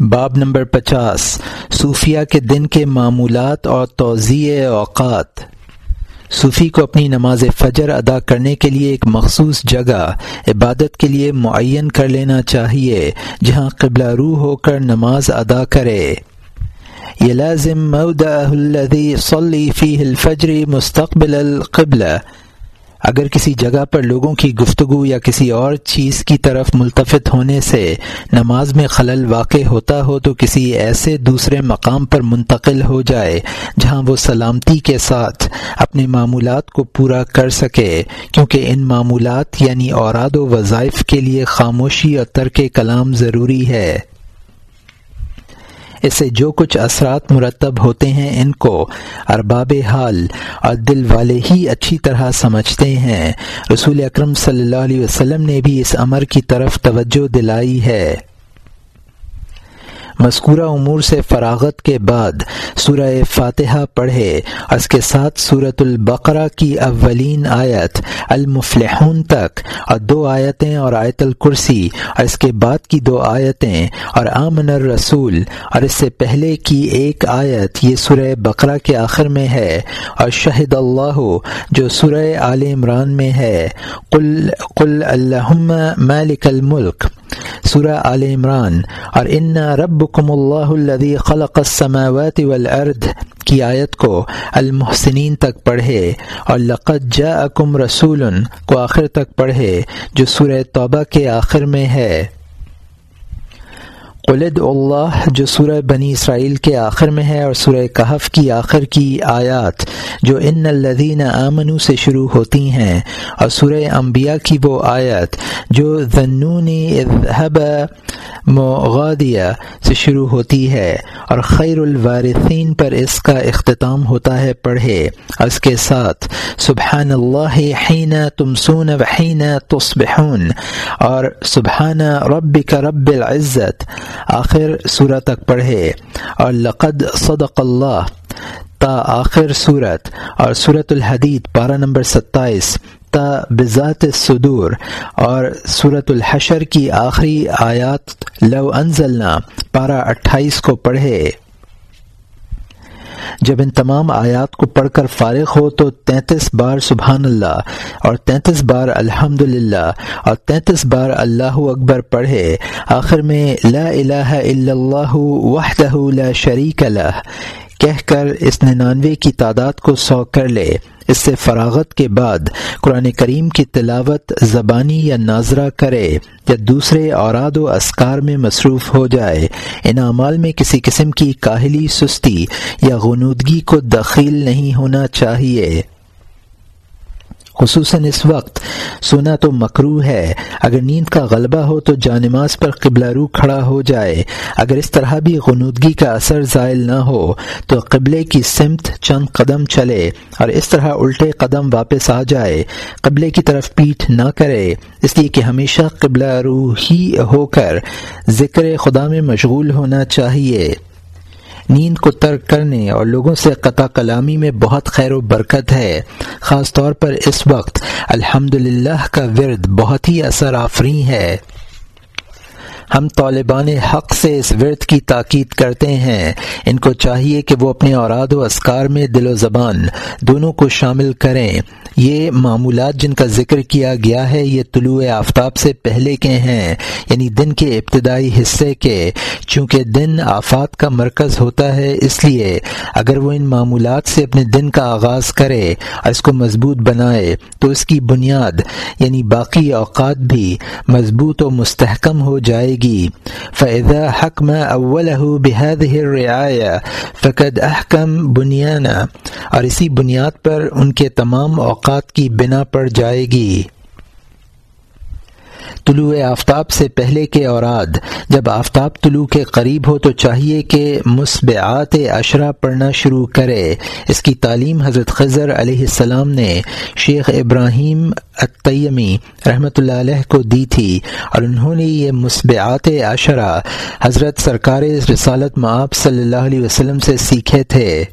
باب نمبر پچاس صوفیہ کے دن کے معمولات اور توضیع اوقات۔ صوفی کو اپنی نماز فجر ادا کرنے کے لیے ایک مخصوص جگہ، عبادت کے لیے معین کر لینا چاہیے، جہاں قبلہ روح ہو کر نماز ادا کرے۔ یہ لازم الذي صلی فی الفجر مستقبل القبلہ۔ اگر کسی جگہ پر لوگوں کی گفتگو یا کسی اور چیز کی طرف ملتفت ہونے سے نماز میں خلل واقع ہوتا ہو تو کسی ایسے دوسرے مقام پر منتقل ہو جائے جہاں وہ سلامتی کے ساتھ اپنے معمولات کو پورا کر سکے، کیونکہ ان معمولات یعنی اوراد و وظائف کے لیے خاموشی اور ترک کلام ضروری ہے۔ اس سے جو کچھ اثرات مرتب ہوتے ہیں ان کو ارباب حال اور دل والے ہی اچھی طرح سمجھتے ہیں۔ رسول اکرم صلی اللہ علیہ وسلم نے بھی اس امر کی طرف توجہ دلائی ہے۔ مذکورہ امور سے فراغت کے بعد سورہ فاتحہ پڑھے۔ اور اس کے ساتھ صورت البقرہ کی اولین آیت، المفلحون تک، اور دو آیتیں اور آیت الکرسی۔ اور اس کے بعد کی دو آیتیں، اور آمن الرسول۔ اور اس سے پہلے کی ایک آیت، یہ سورہ بقرہ کے آخر میں ہے۔ اور شہد اللہ، جو سورہ عال عمران میں ہے۔ قل قل اللہم مالک الملک۔ سورہ عال عمران، اور ان رب ربکم اللہ الذی خلق السماوات والارض کی آیت کو المحسنین تک پڑھے، اور لقد جاءکم رسول، کو آخر تک پڑھے، جو سورہ توبہ کے آخر میں ہے۔ قلد اللہ، جو سورہ بنی اسرائیل کے آخر میں ہے اور سورہ کہف کی آخر کی آیات، جو ان الذین آمنو سے شروع ہوتی ہیں، اور سورہ انبیاء کی وہ آیت، جو ذنونی اذهب مغادیہ سے شروع ہوتی ہے، اور خیر الوارثین پر اس کا اختتام ہوتا ہے، پڑھے۔ اس کے ساتھ، سبحان اللہ حین تمسون وحین تصبحون، اور سبحان رب کا رب العزت آخر سورہ تک پڑھے۔ اور لقد صدق اللہ، تا آخر صورت اور صورت الحدید، پارہ نمبر ستائیس، تا بذات صدور۔ اور صورت الحشر کی آخری آیات، لو انزلنا، پارہ اٹھائیس کو پڑھے۔ جب ان تمام آیات کو پڑھ کر فارغ ہو تو تینتیس بار سبحان اللہ اور تینتیس بار الحمد للہ اور تینتیس بار اللہ اکبر پڑھے، آخر میں لا الہ الا اللہ وحدہ لا شریک لہ۔ کہہ کر اس ننانوے کی تعداد کو سو کر لے۔ اس سے فراغت کے بعد قرآن کریم کی تلاوت زبانی یا ناظرہ کرے یا دوسرے اوراد و اسکار میں مصروف ہو جائے۔ ان اعمال میں کسی قسم کی کاہلی، سستی یا غنودگی کو دخیل نہیں ہونا چاہیے۔ خصوصاً اس وقت سونا تو مکرو ہے۔ اگر نیند کا غلبہ ہو تو جانماز پر قبلہ رو کھڑا ہو جائے۔ اگر اس طرح بھی غنودگی کا اثر زائل نہ ہو تو قبلے کی سمت چند قدم چلے اور اس طرح الٹے قدم واپس آ جائے۔ قبلے کی طرف پیٹھ نہ کرے۔ اس لیے کہ ہمیشہ قبلہ رو ہی ہو کر ذکر خدا میں مشغول ہونا چاہیے۔ نیند کو ترک کرنے اور لوگوں سے قطع کلامی میں بہت خیر و برکت ہے۔ خاص طور پر اس وقت الحمد کا ورد بہت ہی اثر آفری ہے۔ ہم طالبان حق سے اس ورد کی تاکید کرتے ہیں۔ ان کو چاہیے کہ وہ اپنے اوراد و اسکار میں دل و زبان دونوں کو شامل کریں۔ یہ معمولات جن کا ذکر کیا گیا ہے، یہ طلوع آفتاب سے پہلے کے ہیں یعنی دن کے ابتدائی حصے کے۔ چونکہ دن آفات کا مرکز ہوتا ہے، اس لیے اگر وہ ان معمولات سے اپنے دن کا آغاز کرے اور اس کو مضبوط بنائے، تو اس کی بنیاد یعنی باقی اوقات بھی مضبوط و مستحکم ہو جائے گی فضا حکم اول بحد رعایا فقد احکم بنیانہ اور اسی بنیاد پر ان کے تمام اوقات کی بنا پڑ جائے گی۔ طلوع آفتاب سے پہلے کے اوراد۔ جب آفتاب طلوع کے قریب ہو تو چاہیے کہ مصبعات اشرا پڑھنا شروع کرے۔ اس کی تعلیم حضرت خضر علیہ السلام نے شیخ ابراہیم الطیمی رحمۃ اللہ علیہ کو دی تھی اور انہوں نے یہ مصبعات اشرا حضرت سرکار رسالت معاب صلی اللہ علیہ وسلم سے سیکھے تھے۔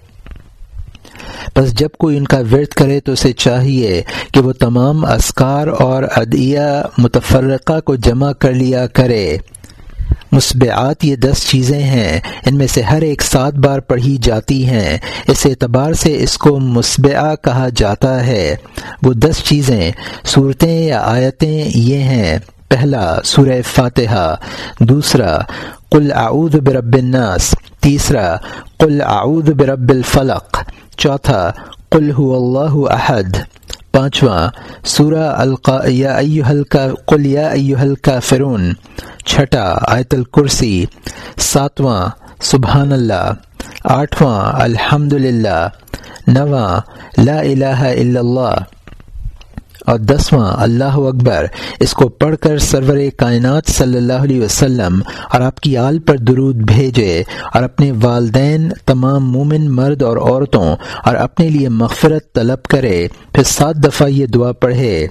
بس جب کوئی ان کا ورد کرے تو اسے چاہیے کہ وہ تمام اسکار اور ادیہ متفرقہ کو جمع کر لیا کرے۔ مصبعات یہ دس چیزیں ہیں، ان میں سے ہر ایک سات بار پڑھی جاتی ہیں۔ اس اعتبار سے اس کو مصبعہ کہا جاتا ہے۔ وہ دس چیزیں، صورتیں یا آیتیں یہ ہیں۔ پہلا، سورہ فاتحہ۔ دوسرا، قل اعوذ برب الناس۔ تیسرا، قل اعوذ برب الفلق۔ چوتھا، قل هو اللہ احد۔ پانچواں، سورہ القا، یا قل یا ایوہ الکافرون۔ چھٹا، آیت الکرسی۔ ساتواں، سبحان اللہ۔ آٹھواں الحمد للہ نواں، لا الہ الا اللہ۔ اور دسواں، اللہ اکبر، اس کو پڑھ کر سرور کائنات صلی اللہ علیہ وسلم اور آپ کی آل پر درود بھیجے اور اپنے والدین، تمام مومن مرد اور عورتوں اور اپنے لیے مغفرت طلب کرے، پھر سات دفعہ یہ دعا پڑھے۔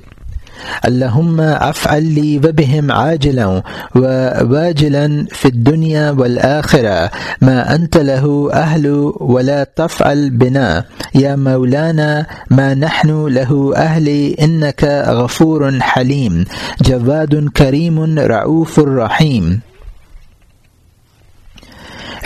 اللهم افعل لي وبهم عاجلا وواجلا في الدنيا والآخرة ما أنت له أهل ولا تفعل بنا يا مولانا ما نحن له أهل إنك غفور حليم جواد كريم رعوف رحيم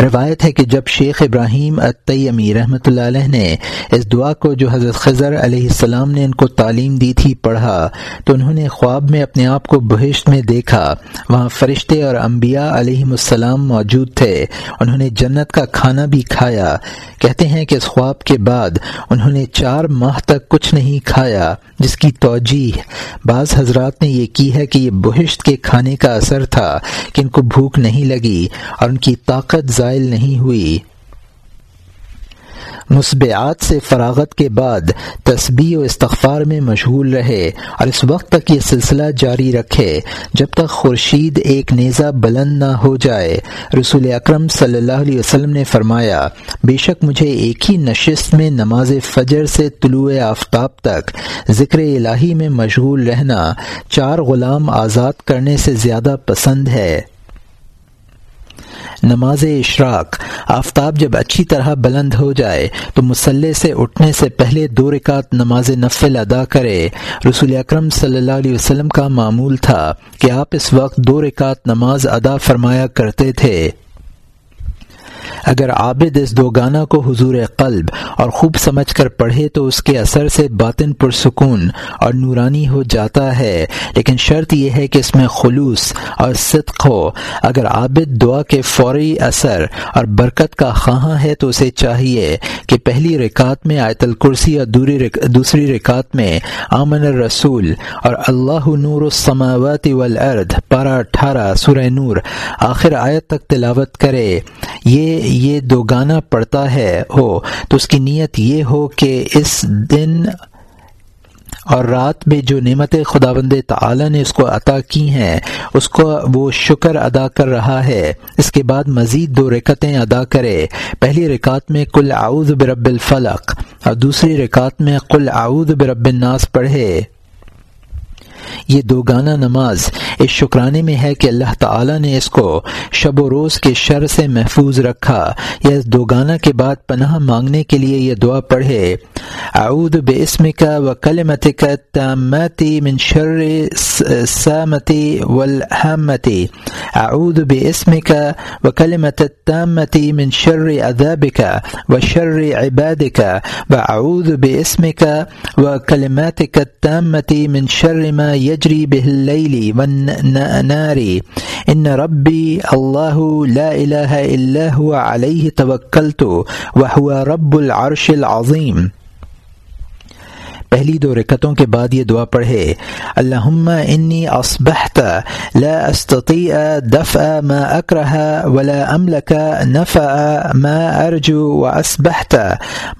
روایت ہے کہ جب شیخ ابراہیم اتیمی رحمۃ اللہ علیہ نے اس دعا کو جو حضرت خضر علیہ السلام نے ان کو تعلیم دی تھی پڑھا، تو انہوں نے خواب میں اپنے آپ کو بہشت میں دیکھا۔ وہاں فرشتے اور انبیاء علیہ السلام موجود تھے۔ انہوں نے جنت کا کھانا بھی کھایا۔ کہتے ہیں کہ اس خواب کے بعد انہوں نے چار ماہ تک کچھ نہیں کھایا۔ جس کی توجہ بعض حضرات نے یہ کی ہے کہ یہ بہشت کے کھانے کا اثر تھا کہ ان کو بھوک نہیں لگی اور ان کی طاقت زائل نہیں ہوئی۔ مصبعات سے فراغت کے بعد تسبیح و استغفار میں مشغول رہے اور اس وقت تک یہ سلسلہ جاری رکھے جب تک خورشید ایک نیزہ بلند نہ ہو جائے۔ رسول اکرم صلی اللہ علیہ وسلم نے فرمایا، بے شک مجھے ایک ہی نشست میں نماز فجر سے طلوع آفتاب تک ذکر الہی میں مشغول رہنا، چار غلام آزاد کرنے سے زیادہ پسند ہے۔ نماز اشراق، آفتاب جب اچھی طرح بلند ہو جائے، تو مسلح سے اٹھنے سے پہلے دو رکعت نماز نفل ادا کرے۔ رسول اکرم صلی اللہ علیہ وسلم کا معمول تھا کہ آپ اس وقت دو رکعت نماز ادا فرمایا کرتے تھے۔ اگر عابد اس دو گانا کو حضور قلب اور خوب سمجھ کر پڑھے تو اس کے اثر سے باطن پرسکون اور نورانی ہو جاتا ہے، لیکن شرط یہ ہے کہ اس میں خلوص اور صدق ہو۔ اگر عابد دعا کے فوری اثر اور برکت کا خواہاں ہے تو اسے چاہیے کہ پہلی رکعت میں آیت الکرسی اور دوسری رکعت میں آمن الرسول اور اللہ نور السماوات والارض، پارہ اٹھارہ سورہ نور، آخر آیت تک تلاوت کرے۔ یہ یہ دو گانا پڑتا ہے، ہو، تو اس کی نیت یہ ہو کہ اس دن اور رات میں جو نعمت خدا بند تعالی نے اس کو عطا کی ہیں، اس کو وہ شکر ادا کر رہا ہے۔ اس کے بعد مزید دو رکتیں ادا کرے۔ پہلی رکعت میں کل اعوذ برب الفلق اور دوسری رکعت میں کل اعوذ برب الناس پڑھے۔ یہ دو گانا نماز اس شکرانے میں ہے کہ اللہ تعالی نے اس کو شب و روز کے شر سے محفوظ رکھا یا اس دو گانا کے بعد پناہ مانگنے کے لیے یہ دعا پڑھے۔ اعوذ باسمک و کلمتک التامتی من شر سامتی والحامتی۔ اعوذ باسمک و کلمت التامتی من شر عذابک و شر عبادک۔ و اعوذ باسمک و کلماتک التامتی من شر ما يجري به الليل والنار ان ربي الله لا الہ الا هو عليه توكلت وهو رب العرش العظيم. پہلی دو رکتوں کے بعد یہ دعا پڑھے، اللہم انی اصبحت لا استطیع دفع ما اکرہ ولا املک نفع ما ارجو واصبحت،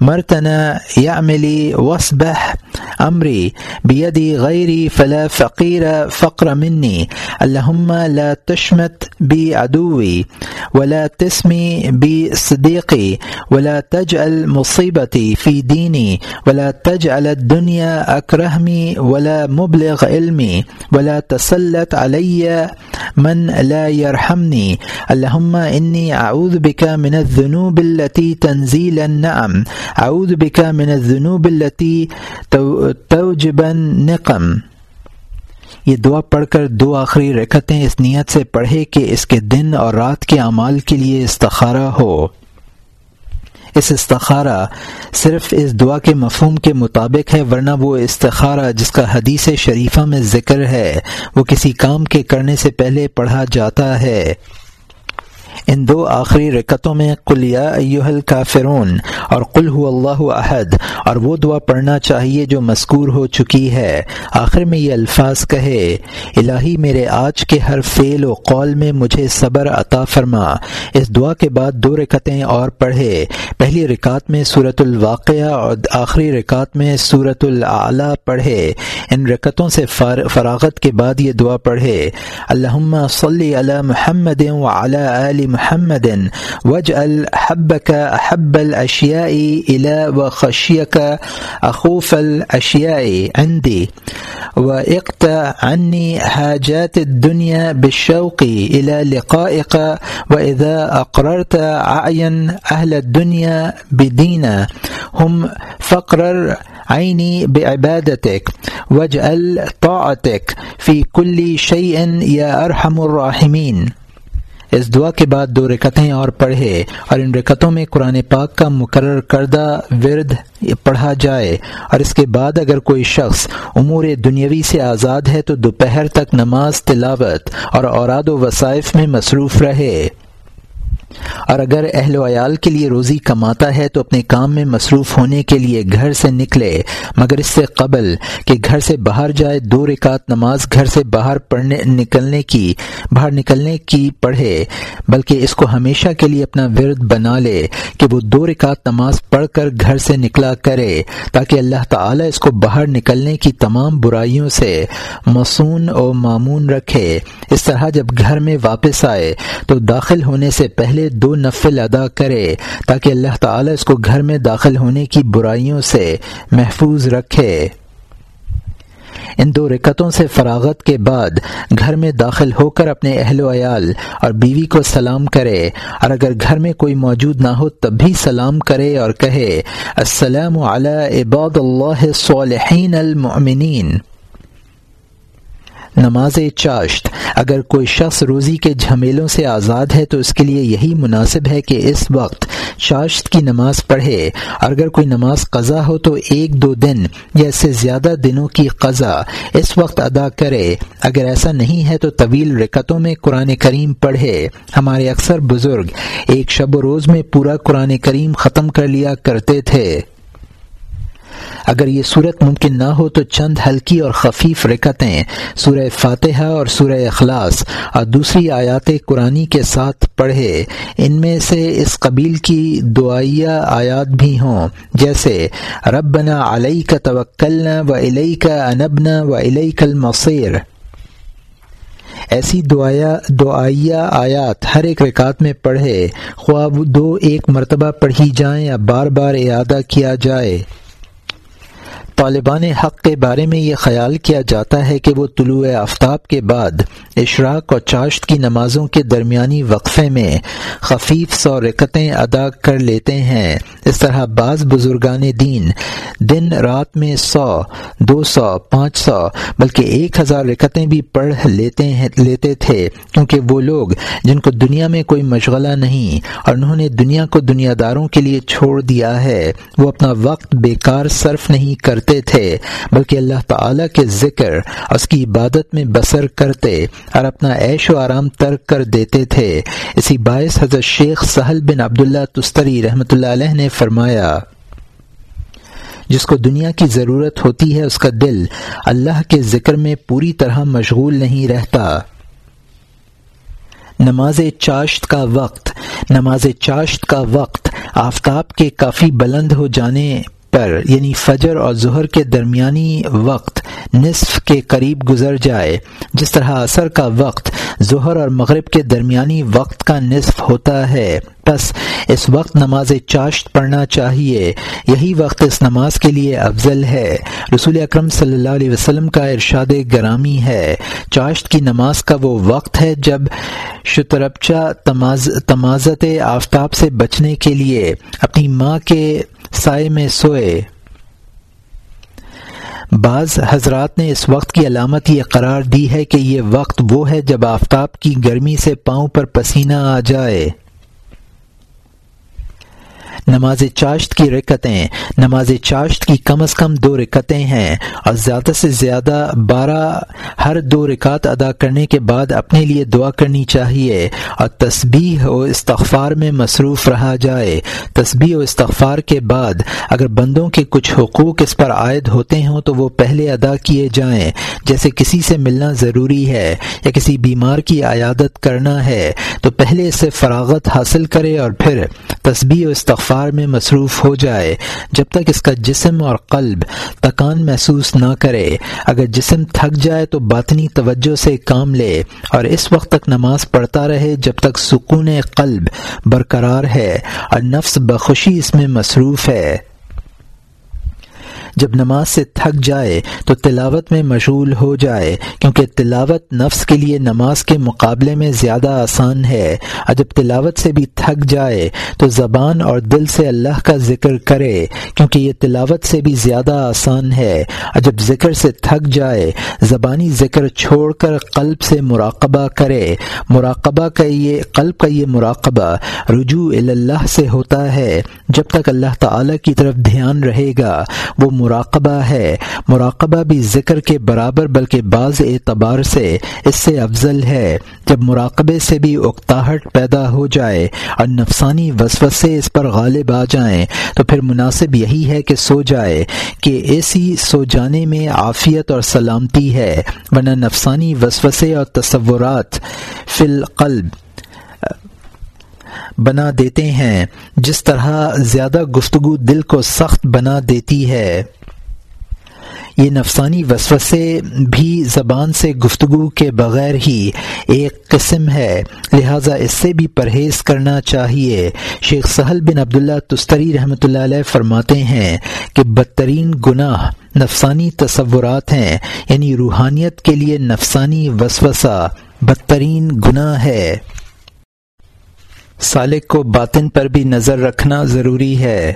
مرتنا یعملی واصبح امری بیدی غیری فلا فقیر فقر منی، اللہم لا تشمت بی عدوی ولا تسمی بی صدیقی ولا تجعل مصیبتی فی دینی ولا تجعل الدنیا الدنيا أكرهمي ولا مبلغ علمي ولا تسلط علي من لا يرحمني اللهم إني أعوذ بك من الذنوب التي تنزيل النعم۔ أعوذ بك من الذنوب التي توجب النقم۔ یہ دعا پڑھ کر دو آخری رکتیں اس نیت سے پڑھے کہ اس کے دن اور رات کے اعمال کے لیے استخارہ ہو۔ اس استخارہ صرف اس دعا کے مفہوم کے مطابق ہے، ورنہ وہ استخارہ جس کا حدیث شریفہ میں ذکر ہے، وہ کسی کام کے کرنے سے پہلے پڑھا جاتا ہے۔ ان دو آخری رکتوں میں کلیا ایوہل کافرون اور قل ہو اللہ احد، اور وہ دعا پڑھنا چاہیے جو مذکور ہو چکی ہے۔ آخر میں یہ الفاظ کہے، الہی میرے آج کے ہر فعل و قول میں مجھے صبر عطا فرما۔ اس دعا کے بعد دو رکتیں اور پڑھے۔ پہلی رکعت میں صورت الواقعہ اور آخری رکعت میں صورت العلیٰ پڑھے۔ ان رکتوں سے فراغت کے بعد یہ دعا پڑھے۔ اللہ صلی علی محمد علی محمد واجعل حبك أحب الأشياء إلى وخشيك أخوف الأشياء عندي واقطع عني حاجات الدنيا بالشوق إلى لقائك وإذا أقررت عين أهل الدنيا بدينا هم فقرر عيني بعبادتك واجعل طاعتك في كل شيء يا أرحم الراحمين اس دعا کے بعد دو رکتیں اور پڑھے اور ان رکتوں میں قرآن پاک کا مقرر کردہ ورد پڑھا جائے اور اس کے بعد اگر کوئی شخص امور دنیاوی سے آزاد ہے تو دوپہر تک نماز تلاوت اور اوراد و وصائف میں مصروف رہے۔ اور اگر اہل و عیال کے لیے روزی کماتا ہے تو اپنے کام میں مصروف ہونے کے لیے گھر سے نکلے، مگر اس سے قبل کہ گھر سے باہر جائے، دو رکعت نماز گھر سے باہر پڑھنے، نکلنے کی، باہر نکلنے کی پڑھے، بلکہ اس کو ہمیشہ کے لیے اپنا ورد بنا لے کہ وہ دو رکعت نماز پڑھ کر گھر سے نکلا کرے، تاکہ اللہ تعالی اس کو باہر نکلنے کی تمام برائیوں سے مصون و معمون رکھے۔ اس طرح جب گھر میں واپس آئے تو داخل ہونے سے پہلے دو نفل ادا کرے تاکہ اللہ تعالی اس کو گھر میں داخل ہونے کی برائیوں سے محفوظ رکھے۔ ان دو رکتوں سے فراغت کے بعد گھر میں داخل ہو کر اپنے اہل و عیال اور بیوی کو سلام کرے اور اگر گھر میں کوئی موجود نہ ہو تب بھی سلام کرے اور کہے، السلام علی عباد اللہ صالحین المؤمنین۔ نماز چاشت۔ اگر کوئی شخص روزی کے جھمیلوں سے آزاد ہے تو اس کے لیے یہی مناسب ہے کہ اس وقت چاشت کی نماز پڑھے۔ اور اگر کوئی نماز قضا ہو تو ایک دو دن یا اس سے زیادہ دنوں کی قضا اس وقت ادا کرے۔ اگر ایسا نہیں ہے تو طویل رکتوں میں قرآن کریم پڑھے۔ ہمارے اکثر بزرگ ایک شب و روز میں پورا قرآن کریم ختم کر لیا کرتے تھے۔ اگر یہ صورت ممکن نہ ہو تو چند ہلکی اور خفیف رکتیں، سورہ فاتحہ اور سورہ اخلاص، اور دوسری آیات قرآنی کے ساتھ پڑھے۔ ان میں سے اس قبیل کی دعائیہ آیات بھی ہوں، جیسے، ربنا علیہ کا توکلنا و علیہ کا انبنا و علیہ کل مصیر ایسی دعایا دعائیہ آیات ہر ایک رکعت میں پڑھے خواب دو ایک مرتبہ پڑھی جائیں یا بار بار اعادہ کیا جائے۔ طالبان حق کے بارے میں یہ خیال کیا جاتا ہے کہ وہ طلوع آفتاب کے بعد اشراق اور چاشت کی نمازوں کے درمیانی وقفے میں خفیف سو رکتیں ادا کر لیتے ہیں۔ اس طرح بعض بزرگان دین دن رات میں سو، دو سو، پانچ سو، بلکہ ایک ہزار رکتیں بھی پڑھ لیتے ہیں، لیتے تھے، کیونکہ وہ لوگ جن کو دنیا میں کوئی مشغلہ نہیں اور انہوں نے دنیا کو دنیا داروں کے لیے چھوڑ دیا ہے، وہ اپنا وقت بیکار صرف نہیں کرتے۔ کرتے تھے، بلکہ اللہ تعالی کے ذکر اس کی عبادت میں بسر کرتے اور اپنا عیش و آرام ترک کر دیتے تھے۔ اسی باعث حضرت شیخ سہل بن عبداللہ تستری رحمۃ اللہ علیہ نے فرمایا، جس کو دنیا کی ضرورت ہوتی ہے، اس کا دل اللہ کے ذکر میں پوری طرح مشغول نہیں رہتا۔ نماز چاشت کا وقت، نماز چاشت کا وقت آفتاب کے کافی بلند ہو جانے پر یعنی فجر اور ظہر کے درمیانی وقت نصف کے قریب گزر جائے، جس طرح اثر کا وقت ظہر اور مغرب کے درمیانی وقت کا نصف ہوتا ہے۔ بس اس وقت نماز چاشت پڑھنا چاہیے، یہی وقت اس نماز کے لیے افضل ہے۔ رسول اکرم صلی اللہ علیہ وسلم کا ارشاد گرامی ہے۔ چاشت کی نماز کا وہ وقت ہے جب شتربچہ تمازت آفتاب سے بچنے کے لیے اپنی ماں کے سائے میں سوئے۔ بعض حضرات نے اس وقت کی علامت یہ قرار دی ہے کہ یہ وقت وہ ہے جب آفتاب کی گرمی سے پاؤں پر پسینہ آ جائے۔ نماز چاشت کی رکتیں، نماز چاشت کی کم از کم دو رکتیں ہیں اور زیادہ سے زیادہ بارہ ہر دو رکعت ادا کرنے کے بعد اپنے لیے دعا کرنی چاہیے اور تسبیح و استغفار میں مصروف رہا جائے۔ تسبیح و استغفار کے بعد اگر بندوں کے کچھ حقوق اس پر عائد ہوتے ہوں تو وہ پہلے ادا کیے جائیں۔ جیسے کسی سے ملنا ضروری ہے یا کسی بیمار کی عیادت کرنا ہے تو پہلے اس سے فراغت حاصل کرے اور پھر تسبیح و استغفار میں مصروف ہو جائے، جب تک اس کا جسم اور قلب تکان محسوس نہ کرے۔ اگر جسم تھک جائے تو باطنی توجہ سے کام لے اور اس وقت تک نماز پڑھتا رہے جب تک سکون قلب برقرار ہے اور نفس بخوشی اس میں مصروف ہے۔ جب نماز سے تھک جائے تو تلاوت میں مشغول ہو جائے، کیونکہ تلاوت نفس کے لیے نماز کے مقابلے میں زیادہ آسان ہے۔ اور جب تلاوت سے بھی تھک جائے تو زبان اور دل سے اللہ کا ذکر کرے، کیونکہ یہ تلاوت سے بھی زیادہ آسان ہے۔ اور جب ذکر سے تھک جائے، زبانی ذکر چھوڑ کر قلب سے مراقبہ کرے۔ مراقبہ کا یہ، قلب کا یہ مراقبہ رجوع اللہ سے ہوتا ہے۔ جب تک اللہ تعالی کی طرف دھیان رہے گا، وہ مراقبہ ہے۔ مراقبہ بھی ذکر کے برابر بلکہ بعض اعتبار سے اس سے افضل ہے۔ جب مراقبے سے بھی اکتاہٹ پیدا ہو جائے اور نفسانی وسوسے اس پر غالب آ جائیں، تو پھر مناسب یہی ہے کہ سو جائے کہ ایسی سو جانے میں عافیت اور سلامتی ہے، ورنہ نفسانی وسوسے اور تصورات فی القلب بنا دیتے ہیں، جس طرح زیادہ گفتگو دل کو سخت بنا دیتی ہے۔ یہ نفسانی وسوسے بھی زبان سے گفتگو کے بغیر ہی ایک قسم ہے، لہٰذا اس سے بھی پرہیز کرنا چاہیے۔ شیخ سہل بن عبداللہ تستری رحمۃ اللہ علیہ فرماتے ہیں کہ بدترین گناہ نفسانی تصورات ہیں یعنی روحانیت کے لیے نفسانی وسوسہ بدترین گناہ ہے۔ سالک کو باطن پر بھی نظر رکھنا ضروری ہے۔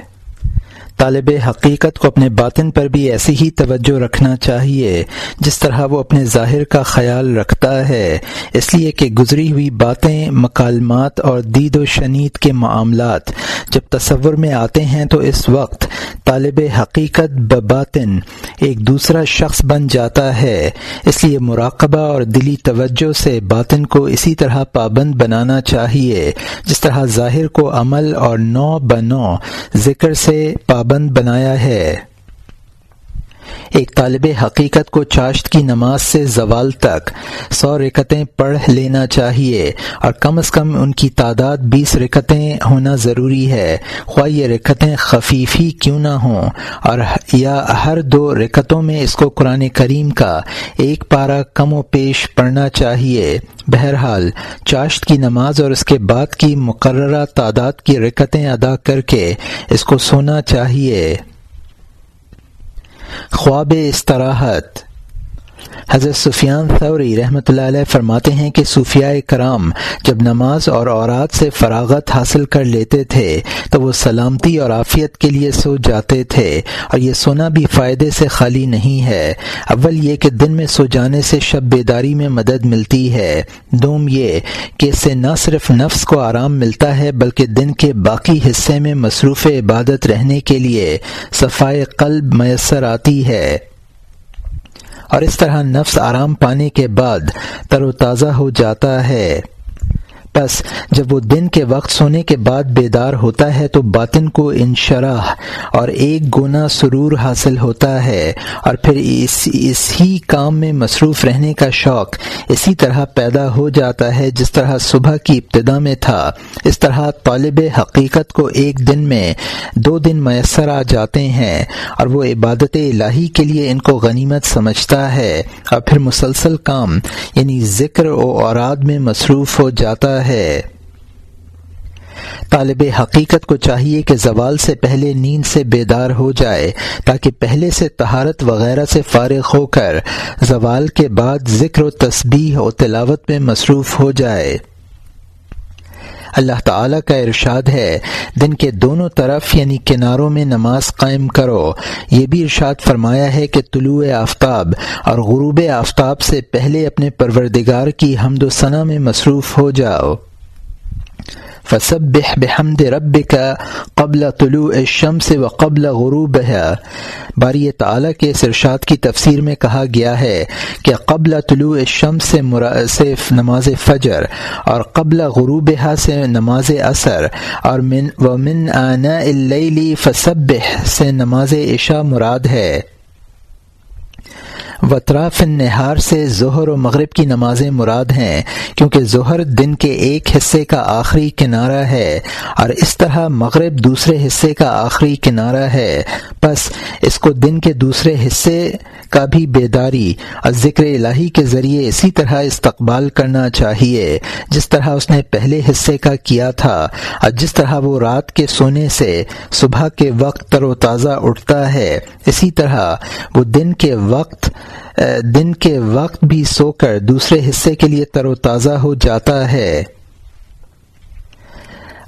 طالب حقیقت کو اپنے باطن پر بھی ایسی ہی توجہ رکھنا چاہیے جس طرح وہ اپنے ظاہر کا خیال رکھتا ہے۔ اس لیے کہ گزری ہوئی باتیں، مکالمات اور دید و شنید کے معاملات جب تصور میں آتے ہیں تو اس وقت طالب حقیقت بباطن ایک دوسرا شخص بن جاتا ہے۔ اس لیے مراقبہ اور دلی توجہ سے باطن کو اسی طرح پابند بنانا چاہیے۔ جس طرح ظاہر کو عمل اور نو بنو ذکر سے پابند پابند بنایا ہے۔ ایک طالب حقیقت کو چاشت کی نماز سے زوال تک سو رکتیں پڑھ لینا چاہیے اور کم از کم ان کی تعداد بیس رکتیں ہونا ضروری ہے۔ خواہ یہ رکتیں خفیفی کیوں نہ ہوں اور یا ہر دو رکتوں میں اس کو قرآن کریم کا ایک پارہ کم و پیش پڑھنا چاہیے۔ بہرحال، چاشت کی نماز اور اس کے بعد کی مقررہ تعداد کی رکتیں ادا کر کے اس کو سونا چاہیے۔ خواب استراحت حضرت سفیان ثوری رحمۃ اللہ علیہ فرماتے ہیں کہ صوفیاء کرام جب نماز اور اورات سے فراغت حاصل کر لیتے تھے، تو وہ سلامتی اور عافیت کے لیے سو جاتے تھے، اور یہ سونا بھی فائدے سے خالی نہیں ہے۔ اول یہ کہ دن میں سو جانے سے شب بیداری میں مدد ملتی ہے۔ دوم یہ کہ اس سے نہ صرف نفس کو آرام ملتا ہے، بلکہ دن کے باقی حصے میں مصروف عبادت رہنے کے لیے صفائے قلب میسر آتی ہے۔ اور اس طرح نفس آرام پانے کے بعد تر و تازہ ہو جاتا ہے۔ بس جب وہ دن کے وقت سونے کے بعد بیدار ہوتا ہے تو باطن کو انشراح اور ایک گنا سرور حاصل ہوتا ہے اور پھر اس ہی کام میں مصروف رہنے کا شوق اسی طرح پیدا ہو جاتا ہے جس طرح صبح کی ابتدا میں تھا اس طرح طالب حقیقت کو ایک دن میں دو دن میسر آ جاتے ہیں اور وہ عبادت الہی کے لیے ان کو غنیمت سمجھتا ہے اور پھر مسلسل کام یعنی ذکر و اوراد میں مصروف ہو جاتا ہے طالب حقیقت کو چاہیے کہ زوال سے پہلے نیند سے بیدار ہو جائے، تاکہ پہلے سے تہارت وغیرہ سے فارغ ہو کر زوال کے بعد ذکر و تسبیح و تلاوت میں مصروف ہو جائے۔ اللہ تعالیٰ کا ارشاد ہے، دن کے دونوں طرف یعنی کناروں میں نماز قائم کرو۔ یہ بھی ارشاد فرمایا ہے کہ طلوع آفتاب اور غروب آفتاب سے پہلے اپنے پروردگار کی حمد و ثنا میں مصروف ہو جاؤ۔ فسبح بحمد رب کا قبل طلوع الشمس و قبل غروب باری تعالیٰ کے ارشاد کی تفسیر میں کہا گیا ہے کہ قبل طلوع الشمس سے نماز فجر اور قبل غروب سے نماز اثر اور من و من آنا فسبح سے نماز عشاء مراد ہے۔ وطراف نہار سے ظہر و مغرب کی نمازیں مراد ہیں، کیونکہ ظہر دن کے ایک حصے کا آخری کنارہ ہے اور اس طرح مغرب دوسرے حصے کا آخری کنارہ ہے۔ بس اس کو دن کے دوسرے حصے کا بھی بیداری اور ذکر الہی کے ذریعے اسی طرح استقبال کرنا چاہیے، جس طرح اس نے پہلے حصے کا کیا تھا۔ اور جس طرح وہ رات کے سونے سے صبح کے وقت تر و تازہ اٹھتا ہے، اسی طرح وہ دن کے وقت دن کے وقت بھی سو کر دوسرے حصے کے لیے تر و تازہ ہو جاتا ہے۔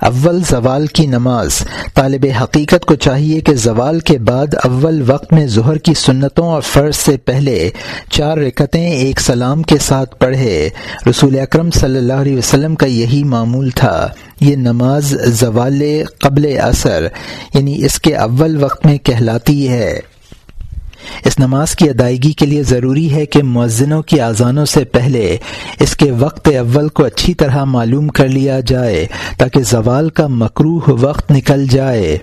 اول زوال کی نماز۔ طالب حقیقت کو چاہیے کہ زوال کے بعد اول وقت میں ظہر کی سنتوں اور فرض سے پہلے چار رکتیں ایک سلام کے ساتھ پڑھے۔ رسول اکرم صلی اللہ علیہ وسلم کا یہی معمول تھا۔ یہ نماز زوال قبل اثر یعنی اس کے اول وقت میں کہلاتی ہے۔ اس نماز کی ادائیگی کے لیے ضروری ہے کہ مؤذنوں کی اذانوں سے پہلے اس کے وقت اول کو اچھی طرح معلوم کر لیا جائے تاکہ زوال کا مکروح وقت نکل جائے۔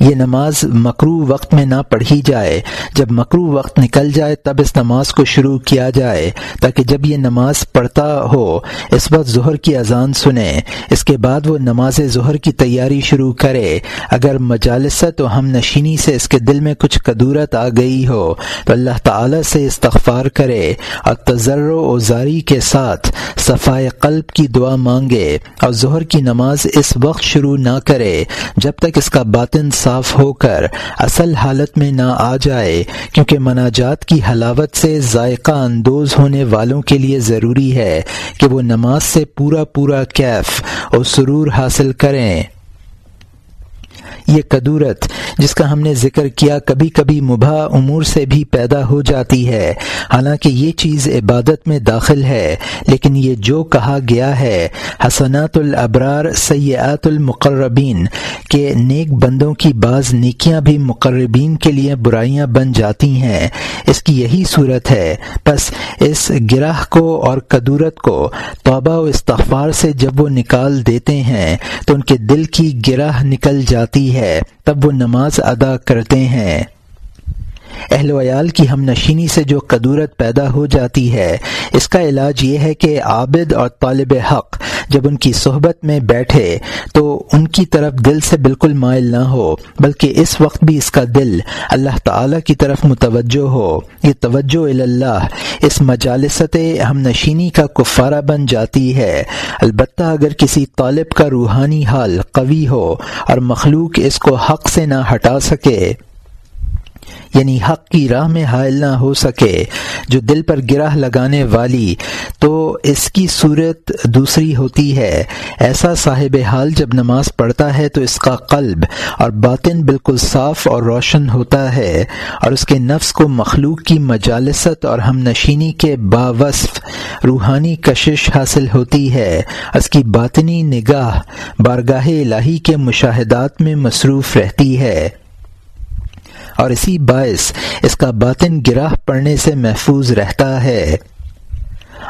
یہ نماز مکرو وقت میں نہ پڑھی جائے۔ جب مکرو وقت نکل جائے، تب اس نماز کو شروع کیا جائے، تاکہ جب یہ نماز پڑھتا ہو، اس وقت ظہر کی اذان سنے۔ اس کے بعد وہ نماز ظہر کی تیاری شروع کرے۔ اگر مجالست و ہم نشینی سے اس کے دل میں کچھ قدورت آ گئی ہو، تو اللہ تعالی سے استغفار کرے۔ اور تجر و زاری کے ساتھ صفائے قلب کی دعا مانگے اور ظہر کی نماز اس وقت شروع نہ کرے۔ جب تک اس کا باطن صاف ہو کر اصل حالت میں نہ آ جائے، کیونکہ مناجات کی حلاوت سے ذائقہ اندوز ہونے والوں کے لیے ضروری ہے کہ وہ نماز سے پورا پورا کیف اور سرور حاصل کریں۔ یہ قدورت جس کا ہم نے ذکر کیا کبھی کبھی مباح امور سے بھی پیدا ہو جاتی ہے۔ حالانکہ یہ چیز عبادت میں داخل ہے، لیکن یہ جو کہا گیا ہے، حسنات الابرار سیاحت المقربین، کہ نیک بندوں کی بعض نیکیاں بھی مقربین کے لیے برائیاں بن جاتی ہیں۔ اس کی یہی صورت ہے۔ بس اس گرہ کو اور قدورت کو توبہ و استغفار سے جب وہ نکال دیتے ہیں، تو ان کے دل کی گرہ نکل جاتی ہے۔ تب وہ نماز ادا کرتے ہیں۔ اہل ویال کی ہم نشینی سے جو قدورت پیدا ہو جاتی ہے، اس کا علاج یہ ہے کہ عابد اور طالب حق جب ان کی صحبت میں بیٹھے تو ان کی طرف دل سے بالکل مائل نہ ہو، بلکہ اس وقت بھی اس کا دل اللہ تعالی کی طرف متوجہ ہو۔ یہ توجہ اللہ اس مجالست ہم نشینی کا کفارہ بن جاتی ہے۔ البتہ اگر کسی طالب کا روحانی حال قوی ہو اور مخلوق اس کو حق سے نہ ہٹا سکے یعنی حق کی راہ میں حائل نہ ہو سکے، جو دل پر گرہ لگانے والی، تو اس کی صورت دوسری ہوتی ہے۔ ایسا صاحب حال جب نماز پڑھتا ہے تو اس کا قلب اور باطن بالکل صاف اور روشن ہوتا ہے اور اس کے نفس کو مخلوق کی مجالست اور ہم نشینی کے باوصف، روحانی کشش حاصل ہوتی ہے۔ اس کی باطنی نگاہ بارگاہ الہی کے مشاہدات میں مصروف رہتی ہے۔ اور اسی باعث اس کا باطن گراہ پڑنے سے محفوظ رہتا ہے۔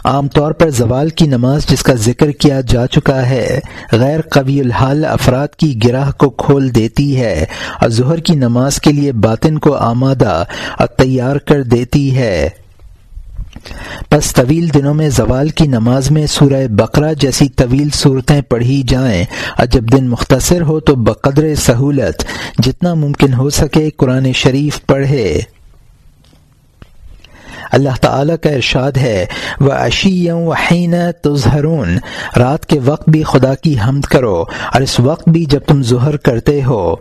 عام طور پر زوال کی نماز جس کا ذکر کیا جا چکا ہے، غیر قوی الحال افراد کی گراہ کو کھول دیتی ہے اور ظہر کی نماز کے لیے باطن کو آمادہ اور تیار کر دیتی ہے۔ بس طویل دنوں میں زوال کی نماز میں سورہ بقرہ جیسی طویل صورتیں پڑھی جائیں۔ اور جب دن مختصر ہو تو بقدر سہولت جتنا ممکن ہو سکے قرآن شریف پڑھے۔ اللہ تعالی کا ارشاد ہے وہ اشی و حین تظہرون رات کے وقت بھی خدا کی حمد کرو اور اس وقت بھی جب تم ظہر کرتے ہو۔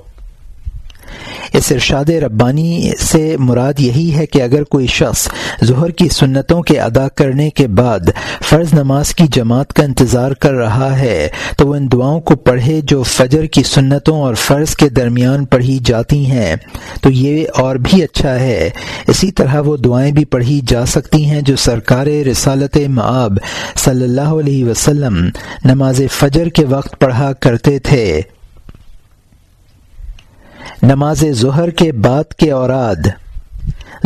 اس ارشاد ربانی سے مراد یہی ہے کہ اگر کوئی شخص ظہر کی سنتوں کے ادا کرنے کے بعد فرض نماز کی جماعت کا انتظار کر رہا ہے، تو وہ ان دعاؤں کو پڑھے جو فجر کی سنتوں اور فرض کے درمیان پڑھی جاتی ہیں۔ تو یہ اور بھی اچھا ہے۔ اسی طرح وہ دعائیں بھی پڑھی جا سکتی ہیں جو سرکار رسالت معاب صلی اللہ علیہ وسلم نماز فجر کے وقت پڑھا کرتے تھے۔ نماز ظہر کے بعد کے اوراد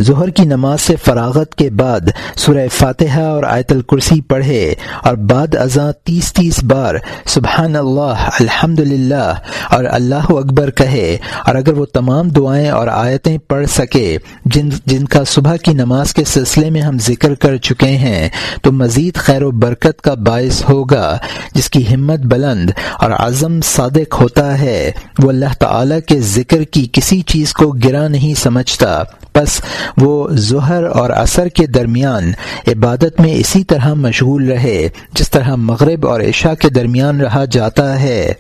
ظہر کی نماز سے فراغت کے بعد سورہ فاتحہ اور آیت الکرسی پڑھے اور بعد ازاں تیس تیس بار سبحان اللہ الحمد اور اللہ اکبر کہے اور اگر وہ تمام دعائیں اور آیتیں پڑھ سکے جن جن کا صبح کی نماز کے سلسلے میں ہم ذکر کر چکے ہیں تو مزید خیر و برکت کا باعث ہوگا جس کی ہمت بلند اور عزم صادق ہوتا ہے۔ وہ اللہ تعالی کے ذکر کی کسی چیز کو گرا نہیں سمجھتا۔ بس وہ ظہر اور عصر کے درمیان عبادت میں اسی طرح مشغول رہے، جس طرح مغرب اور عشاء کے درمیان رہا جاتا ہے۔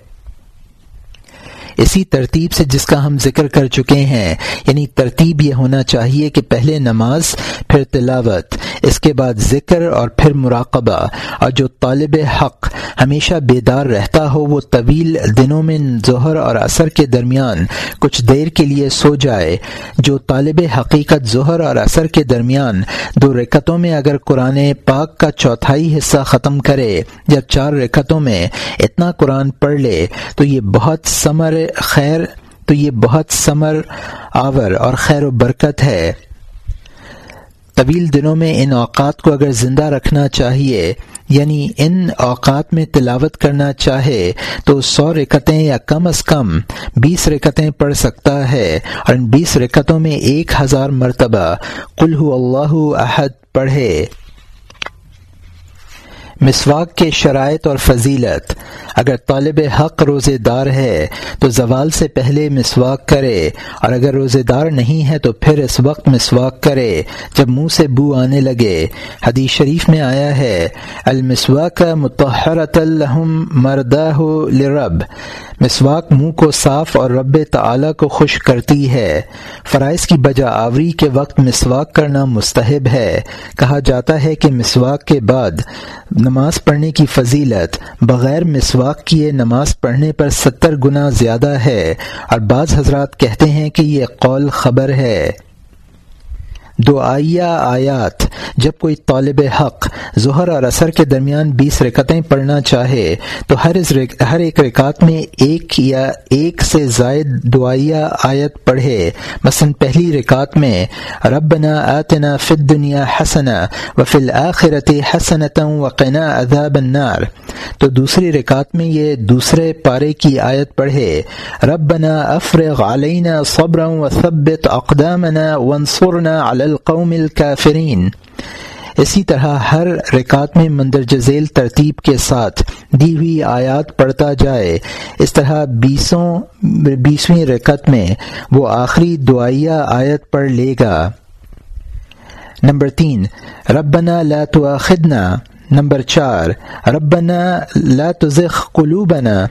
اسی ترتیب سے جس کا ہم ذکر کر چکے ہیں یعنی ترتیب یہ ہونا چاہیے کہ پہلے نماز، پھر تلاوت، اس کے بعد ذکر اور پھر مراقبہ، اور جو طالب حق ہمیشہ بیدار رہتا ہو، وہ طویل دنوں میں ظہر اور اثر کے درمیان کچھ دیر کے لیے سو جائے۔ جو طالب حقیقت ظہر اور اثر کے درمیان دو رکتوں میں اگر قرآن پاک کا چوتھائی حصہ ختم کرے یا چار رکتوں میں اتنا قرآن پڑھ لے، تو یہ بہت ثمر خیر، تو یہ بہت ثمر آور اور خیر و برکت ہے۔ طویل دنوں میں ان اوقات کو اگر زندہ رکھنا چاہیے یعنی ان اوقات میں تلاوت کرنا چاہے، تو سو رکتیں یا کم از کم بیس رکتیں پڑھ سکتا ہے، اور ان بیس رکتوں میں ایک ہزار مرتبہ کل اللہ عہد پڑھے۔ مسواک کے شرائط اور فضیلت۔ اگر طالب حق روزے دار ہے، تو زوال سے پہلے مسواک کرے۔ اور اگر روزے دار نہیں ہے، تو پھر اس وقت مسواک کرے۔ جب منہ سے بو آنے لگے۔ حدیث شریف میں آیا ہے، المسواک متحرت الحم مردہ لرب۔ مسواک منہ کو صاف اور رب تعلی کو خوش کرتی ہے۔ فرائض کی بجا آوری کے وقت مسواک کرنا مستحب ہے۔ کہا جاتا ہے کہ مسواک کے بعد نماز پڑھنے کی فضیلت بغیر مسواک کیے نماز پڑھنے پر ستر گنا زیادہ ہے اور بعض حضرات کہتے ہیں کہ یہ قول خبر ہے۔ دعائیہ آیات، جب کوئی طالب حق ظہر اور اثر کے درمیان بیس رکتیں پڑھنا چاہے، تو ہر ہر ایک رکعت میں ایک یا ایک سے زائد دعائیہ آیت پڑھے۔ مثلا پہلی رکعت میں، ربنا آتنا فی الدنیا حسنا وفی الآخرت حسنتا وقنا عذاب النار۔ تو دوسری رکعت میں یہ دوسرے پارے کی آیت پڑھے، ربنا افرغ علینا صبرا وثبت اقدامنا وانصرنا علی القوم الكافرین اسی طرح ہر رکعت میں مندرجہ ذیل ترتیب کے ساتھ دی ہوئی آیات پڑھتا جائے۔ اس طرح بیسوں بیسویں رکعت میں وہ آخری دعائیہ آیت پڑھ لے گا۔ نمبر تین، ربنا لا تواخدنا نمبر چار، ربنا لا تزغ قلوبنا۔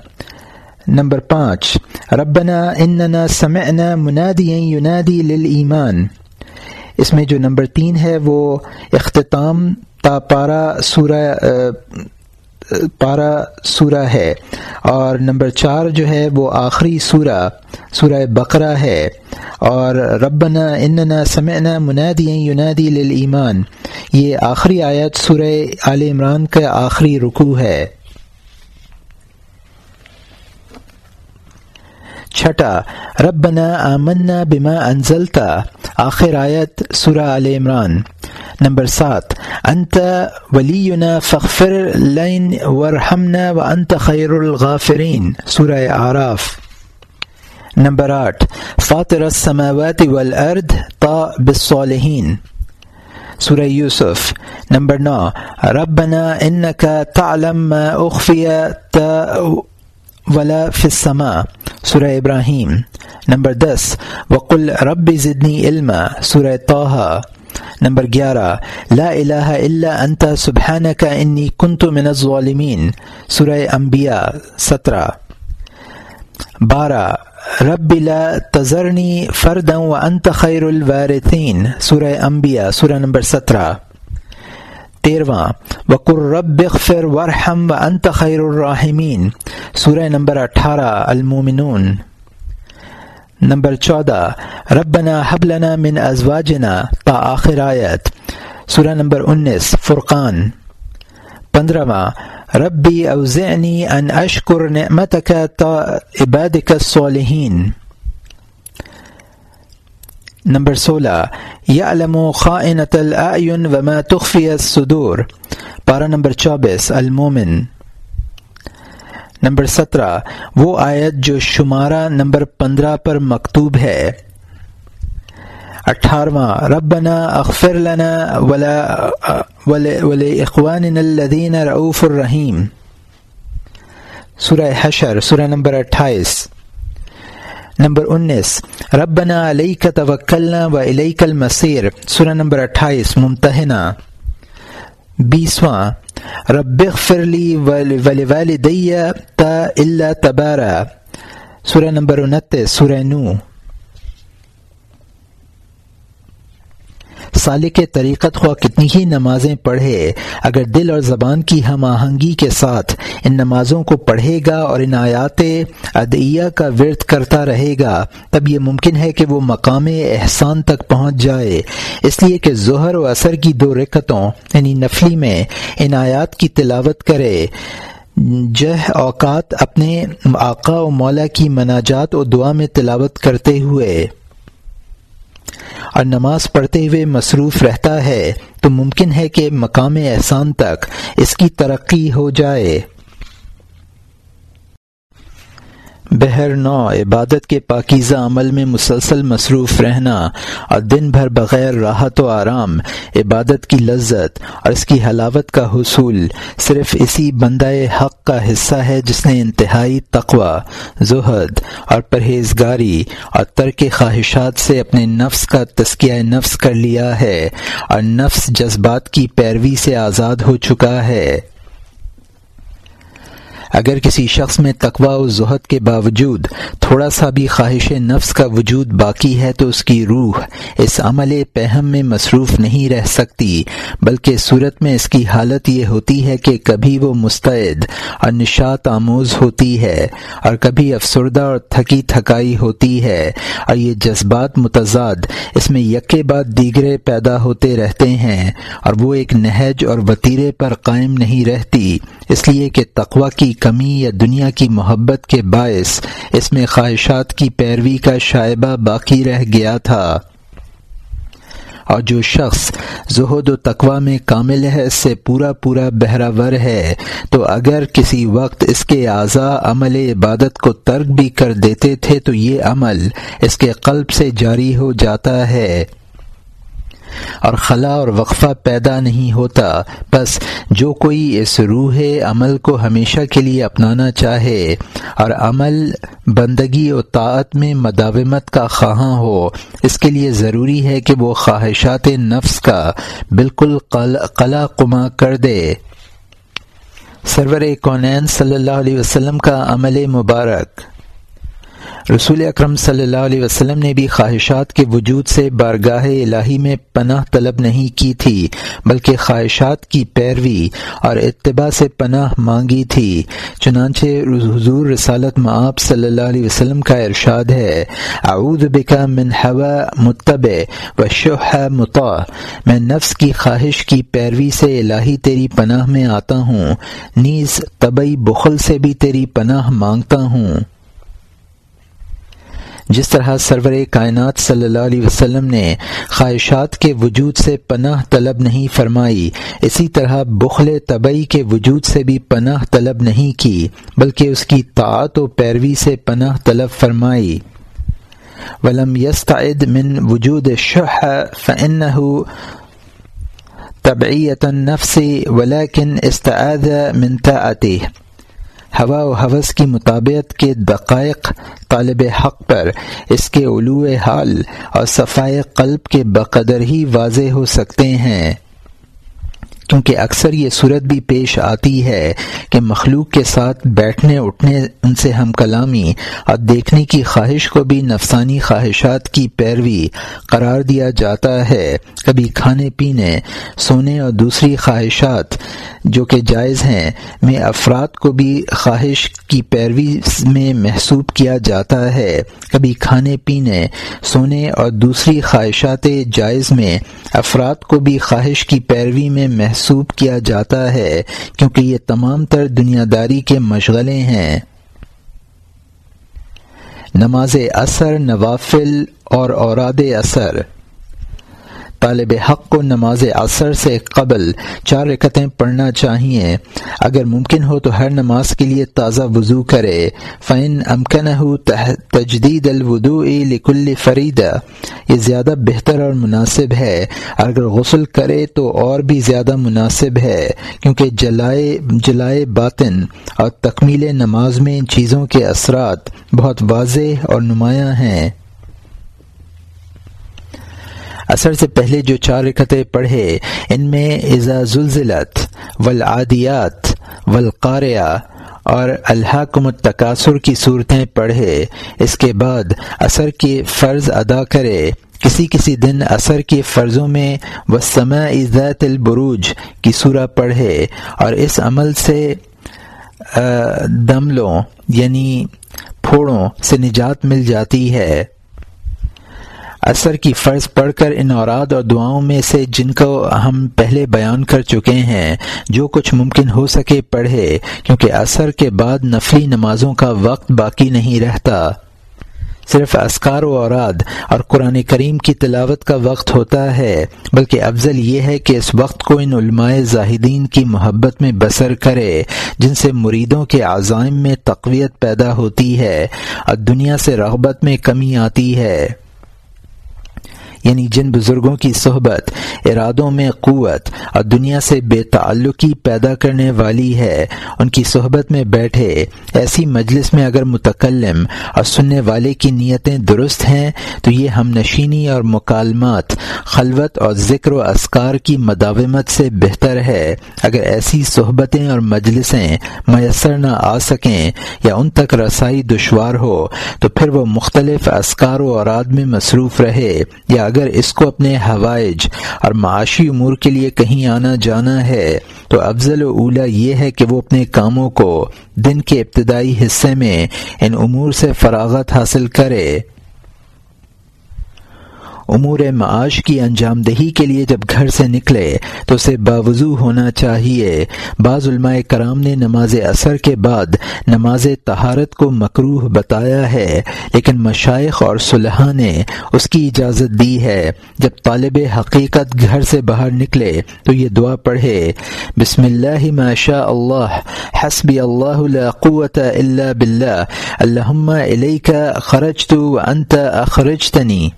نمبر پانچ، ربنا اننا سمعنا منادیا ینادی للایمان۔ اس میں جو نمبر تین ہے وہ اختتام تا پارا سورہ پارا سورہ ہے۔ اور نمبر چار جو ہے وہ آخری سورہ سورہ بقرہ ہے۔ اور ربنا اننا سمعنا منادی ینادی للایمان۔ یہ آخری آیت سورہ عال عمران کا آخری رکوع ہے۔ چھٹا، ربنا آمنا بما انزلتا۔ آخر آیت سورہ عال عمران۔ نمبر سات، انت ولینا فخر لین ورحمنا و انت خیر الغافرین۔ سورہ آراف نمبر آٹھ، فاطر السماوات والارض طا بالصالحین۔ سورہ یوسف۔ نمبر نو، ربنا انك تعلم ما اخفی ولا فی السماء، سورہ ابراہیم، نمبر دس، وقل رب زدنی علم سورہ توحہ نمبر گیارہ، لا الہ الا انت، سبحانک انی کنت من الظالمین، سورہ انبیاء، سترہ، بارہ، رب لا تذرنی فردا و انت خیر الوارثین، سورہ انبیاء، سورہ نمبر سترہ۔ تیرواں وقر رب اغفر ورحم و انت خیر الراحمین سورہ نمبر اٹھارہ، المومنون۔ نمبر چودہ، ربنا حبلنا من ازواجنا تا آخر آیت۔ سورہ نمبر انیس، فرقان۔ پندرہواں ربی اوزعنی ان اشکر نعمتک تا عبادک الصالحین۔ نمبر سولہ، یعلم خائنۃ الاعین وما تخفی الصدور. پارہ نمبر چوبیس، المومن. نمبر سترہ، وہ آیت جو شمارہ نمبر پندرہ پر مکتوب ہے. اٹھارواں ربنا اغفر لنا ولا اخوان الدین رعوف الرحیم. سورہ حشر، سورہ نمبر اٹھائیس. نمبر انیس، ربنا علیہ کا توکلنا و علیہ کل مسیر سورہ نمبر اٹھائیس، ممتحنہ۔ بیسواں، رب فرلی ولی والدیہ تا اللہ تبارہ سورہ نمبر انتیس، سورہ نو سالے کے طریقت خواہ کتنی ہی نمازیں پڑھے، اگر دل اور زبان کی ہم آہنگی کے ساتھ ان نمازوں کو پڑھے گا اور ان آیات ادعیہ کا ورد کرتا رہے گا، تب یہ ممکن ہے کہ وہ مقام احسان تک پہنچ جائے۔ اس لیے کہ ظہر و اثر کی دو رکتوں یعنی نفلی میں ان آیات کی تلاوت کرے۔ جہ اوقات اپنے آقا و مولا کی مناجات و دعا میں تلاوت کرتے ہوئے۔ اور نماز پڑھتے ہوئے مصروف رہتا ہے تو ممکن ہے کہ مقام احسان تک اس کی ترقی ہو جائے۔ بہر نو، عبادت کے پاکیزہ عمل میں مسلسل مصروف رہنا اور دن بھر بغیر راحت و آرام، عبادت کی لذت اور اس کی حلاوت کا حصول صرف اسی بندہ حق کا حصہ ہے جس نے انتہائی تقوی، زہد اور پرہیزگاری اور ترک خواہشات سے اپنے نفس کا تسکیہ نفس کر لیا ہے اور نفس جذبات کی پیروی سے آزاد ہو چکا ہے۔ اگر کسی شخص میں تقوا و زہد کے باوجود تھوڑا سا بھی خواہش نفس کا وجود باقی ہے تو اس کی روح اس عمل پہم میں مصروف نہیں رہ سکتی، بلکہ صورت میں اس کی حالت یہ ہوتی ہے کہ کبھی وہ مستعد اور نشات آموز ہوتی ہے اور کبھی افسردہ اور تھکی تھکائی ہوتی ہے اور یہ جذبات متضاد اس میں یکے بعد دیگرے پیدا ہوتے رہتے ہیں اور وہ ایک نہج اور وطیرے پر قائم نہیں رہتی۔ اس لیے کہ تقوا کی کمی یا دنیا کی محبت کے باعث اس میں خواہشات کی پیروی کا شائبہ باقی رہ گیا تھا۔ اور جو شخص زہد و تقوا میں کامل ہے، اس سے پورا پورا بہراور ہے۔ تو اگر کسی وقت اس کے اعضاء عمل عبادت کو ترک بھی کر دیتے تھے، تو یہ عمل اس کے قلب سے جاری ہو جاتا ہے۔ اور خلا اور وقفہ پیدا نہیں ہوتا۔ بس جو کوئی اس روح عمل کو ہمیشہ کے لیے اپنانا چاہے اور عمل، بندگی و طاعت میں مداومت کا خواہاں ہو، اس کے لیے ضروری ہے کہ وہ خواہشات نفس کا بالکل قلع قما کر دے۔ سرور کونین صلی اللہ علیہ وسلم کا عمل مبارک۔ رسول اکرم صلی اللہ علیہ وسلم نے بھی خواہشات کے وجود سے بارگاہ الہی میں پناہ طلب نہیں کی تھی، بلکہ خواہشات کی پیروی اور اتباع سے پناہ مانگی تھی۔ چنانچہ حضور رسالت معاب صلی اللہ علیہ وسلم کا ارشاد ہے، اعوذ بکا من ہوا متبع و شح مطاع۔ میں نفس کی خواہش کی پیروی سے الہی تیری پناہ میں آتا ہوں، نیز طبی بخل سے بھی تیری پناہ مانگتا ہوں۔ جس طرح سرور کائنات صلی اللہ علیہ وسلم نے خواہشات کے وجود سے پناہ طلب نہیں فرمائی، اسی طرح بخل طبعی کے وجود سے بھی پناہ طلب نہیں کی، بلکہ اس کی طاعت و پیروی سے پناہ طلب فرمائی۔ ولم يستعد من وجود شح فإنه طبعیت النفس ولكن استعاذ من طاعته ہوا و حوث کی مطابعت کے دقائق طالب حق پر، اس کے علو حال اور صفائے قلب کے بقدر ہی واضح ہو سکتے ہیں۔ کیونکہ اکثر یہ صورت بھی پیش آتی ہے کہ مخلوق کے ساتھ بیٹھنے، اٹھنے، ان سے ہم کلامی اور دیکھنے کی خواہش کو بھی نفسانی خواہشات کی پیروی قرار دیا جاتا ہے۔ کبھی کھانے پینے، سونے اور دوسری خواہشات جو کہ جائز ہیں، میں افراد کو بھی خواہش کی پیروی میں محسوب کیا جاتا ہے۔ کبھی کھانے پینے، سونے اور دوسری خواہشات جائز میں افراد کو بھی خواہش کی پیروی میں محسوب کیا جاتا ہے، کیونکہ یہ تمام تر دنیا داری کے مشغلے ہیں۔ نماز اثر نوافل اور اوراد اثر طالب حق کو نماز عصر سے قبل چار رکتیں پڑھنا چاہیے۔ اگر ممکن ہو تو ہر نماز کے لیے تازہ وضو کرے۔ فعن امکن ہو تجدید الودو لکل فریدہ یہ زیادہ بہتر اور مناسب ہے۔ اگر غسل کرے تو اور بھی زیادہ مناسب ہے، کیونکہ جلائے جلائے باطن اور تکمیل نماز میں ان چیزوں کے اثرات بہت واضح اور نمایاں ہیں۔ اثر سے پہلے جو چار رکتیں پڑھے، ان میں اعزا زلزلت ولادیات ولقاریہ اور الحکم التقاصر کی صورتیں پڑھے، اس کے بعد اثر کے فرض ادا کرے۔ کسی کسی دن اثر کے فرضوں میں وسما عزت البروج کی سورہ پڑھے اور اس عمل سے دملوں یعنی پھوڑوں سے نجات مل جاتی ہے۔ اثر کی فرض پڑھ کر ان اوراد اور دعاؤں میں سے جن کو ہم پہلے بیان کر چکے ہیں، جو کچھ ممکن ہو سکے پڑھے، کیونکہ اثر کے بعد نفلی نمازوں کا وقت باقی نہیں رہتا۔ صرف اسکار و اوراد اور قرآن کریم کی تلاوت کا وقت ہوتا ہے، بلکہ افضل یہ ہے کہ اس وقت کو ان علماء زاہدین کی محبت میں بسر کرے، جن سے مریدوں کے عزائم میں تقویت پیدا ہوتی ہے۔ اور دنیا سے رغبت میں کمی آتی ہے۔ یعنی جن بزرگوں کی صحبت، ارادوں میں قوت اور دنیا سے بے تعلقی پیدا کرنے والی ہے، ان کی صحبت میں بیٹھے، ایسی مجلس میں اگر متکلم اور سننے والے کی نیتیں درست ہیں، تو یہ ہم نشینی اور مکالمات، خلوت اور ذکر و اسکار کی مداومت سے بہتر ہے۔ اگر ایسی صحبتیں اور مجلسیں میسر نہ آ سکیں یا ان تک رسائی دشوار ہو، تو پھر وہ مختلف اسکار و اوراد میں مصروف رہے یا اگر اس کو اپنے ہوائج اور معاشی امور کے لیے کہیں آنا جانا ہے، تو افضل و اولا یہ ہے کہ وہ اپنے کاموں کو دن کے ابتدائی حصے میں ان امور سے فراغت حاصل کرے۔ امور معاش کی انجام دہی کے لیے جب گھر سے نکلے تو اسے باوضو ہونا چاہیے۔ بعض علماء کرام نے نماز اثر کے بعد نماز تہارت کو مکروح بتایا ہے، لیکن مشائق اور صلحہ نے اس کی اجازت دی ہے۔ جب طالب حقیقت گھر سے باہر نکلے تو یہ دعا پڑھے، بسم اللہ ما شاء اللہ، حسبی اللہ لا قوت الا باللہ، اللہم الیک خرجت وانت اخرجتنی۔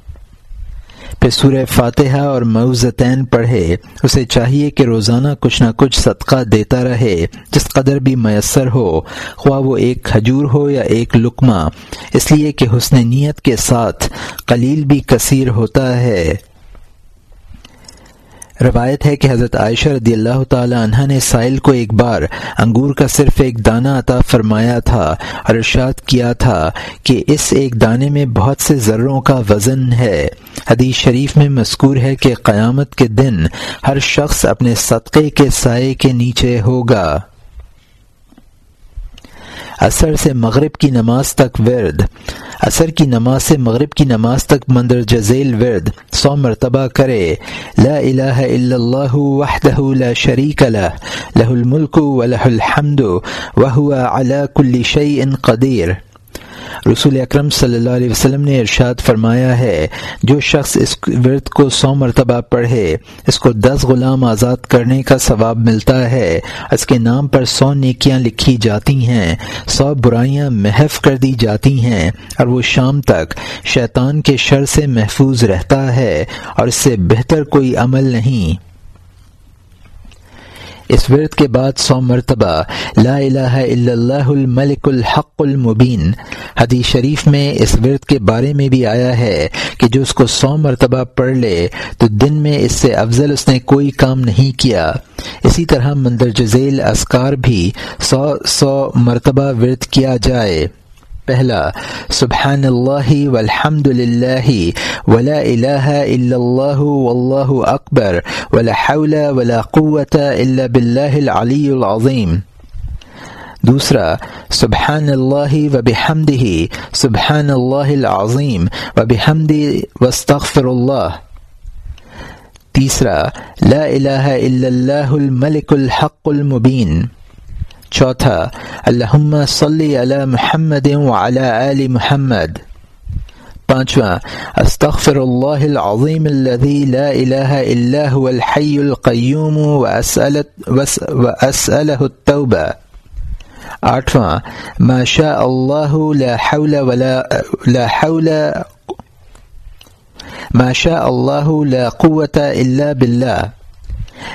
پہ سورہ فاتحہ اور معوزتین پڑھے، اسے چاہیے کہ روزانہ کچھ نہ کچھ صدقہ دیتا رہے، جس قدر بھی میسر ہو، خواہ وہ ایک کھجور ہو یا ایک لکمہ اس لیے کہ حسن نیت کے ساتھ قلیل بھی کثیر ہوتا ہے۔ روایت ہے کہ حضرت عائشہ رضی اللہ تعالی عنہ نے سائل کو ایک بار انگور کا صرف ایک دانہ عطا فرمایا تھا اور ارشاد کیا تھا کہ اس ایک دانے میں بہت سے ذروں کا وزن ہے۔ حدیث شریف میں مذکور ہے کہ قیامت کے دن ہر شخص اپنے صدقے کے سائے کے نیچے ہوگا۔ اثر سے مغرب کی نماز تک ورد۔ عصر کی نماز سے مغرب کی نماز تک مندر جزیل ورد، سو مرتبہ کرے۔ لا الہ الا اللہ وحدہ لا شریک لہ لہ الملک و لہ الحمد وهو على كل شيء قدیر۔ رسول اکرم صلی اللہ علیہ وسلم نے ارشاد فرمایا ہے، جو شخص اس ورد کو سو مرتبہ پڑھے، اس کو دس غلام آزاد کرنے کا ثواب ملتا ہے۔ اس کے نام پر سو نیکیاں لکھی جاتی ہیں، سو برائیاں محف کر دی جاتی ہیں۔ اور وہ شام تک شیطان کے شر سے محفوظ رہتا ہے، اور اس سے بہتر کوئی عمل نہیں۔ اس ورد کے بعد سو مرتبہ لا الہ الا اللہ الملک الحق المبین۔ حدیث شریف میں اس ورد کے بارے میں بھی آیا ہے کہ جو اس کو سو مرتبہ پڑھ لے تو دن میں اس سے افضل اس نے کوئی کام نہیں کیا۔ اسی طرح مندرجہ ذیل اسکار بھی سو سو مرتبہ ورد کیا جائے۔ پہلا سبحان اللہ والحمد للہ ولا الہ الا اللہ واللہ اکبر ولا حول ولا قوت الا باللہ العلی العظیم. دوسرا سبحان اللہ و بحمدہ سبحان اللہ العظیم و بحمد واستغفر اللہ تیسرا، لا الہ الا اللہ الملک الحق المبین. اچھا چوتھا الحم صلی علی محمد وعلی آل محمد۔ پانچواں، استغفر اللہ العظیم الذي لا الہ الا هو الحی القیوم واسألہ التوبہ۔ آٹھواں، ما شاء اللہ لا حول ولا لا حول ما شاء اللہ لا قوت الا باللہ۔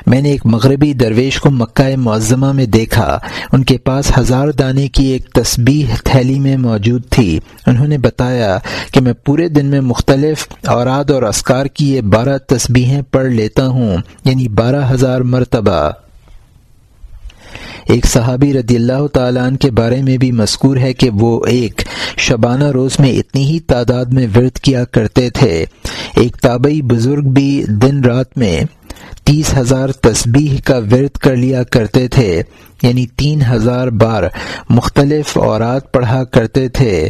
میں نے ایک مغربی درویش کو مکہ معظمہ میں دیکھا۔ ان کے پاس ہزار دانے کی ایک تسبیح تھیلی میں موجود تھی۔ انہوں نے بتایا کہ میں پورے دن میں مختلف اوراد اور اسکار کی یہ بارہ تسبیحیں پڑھ لیتا ہوں یعنی بارہ ہزار مرتبہ۔ ایک صحابی رضی اللہ تعالیٰ عنہ کے بارے میں بھی مذکور ہے کہ وہ ایک شبانہ روز میں اتنی ہی تعداد میں ورد کیا کرتے تھے۔ ایک تابعی بزرگ بھی دن رات میں تیس ہزار تسبیح کا ورد کر لیا کرتے تھے یعنی تین ہزار بار مختلف اورات پڑھا کرتے تھے۔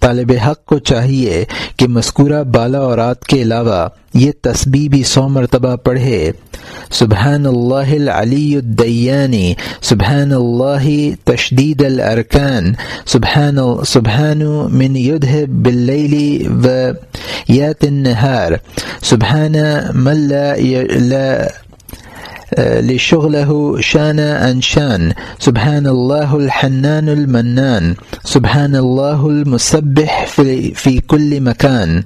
طالب حق کو چاہیے کہ مذکورہ بالا اورات کے علاوہ یہ تسبیح بھی سو مرتبہ پڑھے۔ سبحان اللہ العلی الدیانی سبحان اللہ تشدید الارکان سبحان سبحان من يذهب بالليل ويات النهار سبحان من لا, لا لشغله شان انشان سبحان اللہ الحنان المنان سبحان الله اللہ المصبح فی کل مکان۔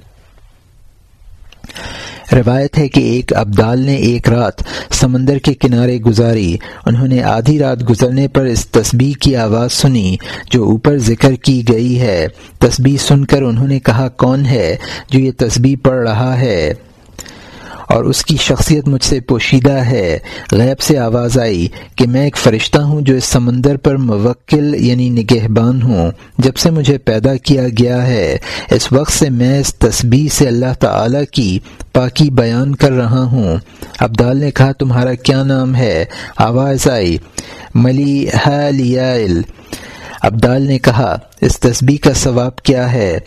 روایت ہے کہ ایک ابدال نے ایک رات سمندر کے کنارے گزاری، انہوں نے آدھی رات گزرنے پر اس تسبیح کی آواز سنی جو اوپر ذکر کی گئی ہے۔ تسبیح سن کر انہوں نے کہا، کون ہے جو یہ تسبیح پڑھ رہا ہے؟ اور اس کی شخصیت مجھ سے پوشیدہ ہے۔ غیب سے آواز آئی کہ میں ایک فرشتہ ہوں جو اس سمندر پر موکل یعنی نگہبان ہوں۔ جب سے مجھے پیدا کیا گیا ہے، اس وقت سے میں اس تسبیح سے اللہ تعالی کی پاکی بیان کر رہا ہوں۔ عبدال نے کہا، تمہارا کیا نام ہے؟ آواز آئی ملی حلیال عبدال نے کہا، اس تسبیح کا ثواب کیا ہے؟